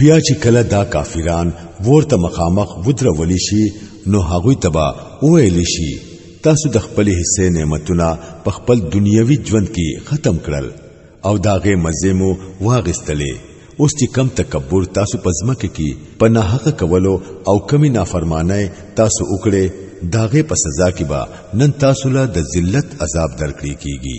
بیا چې کله دا کافران ورته مخامخ ودرول شي نو هغه تبا ویل شي تاسو د خپل حصے نعمتونه په خپل دنیوي ژوند کې ختم کړل او داغه مزه مو واغستلې اوس چې کم تکبر تاسو په ځمکه کې په ناحق کولو او کمی نافرمانه تاسو وکړې داغه په سزا کې به نن تاسو له د ذلت عذاب درکړي کیږي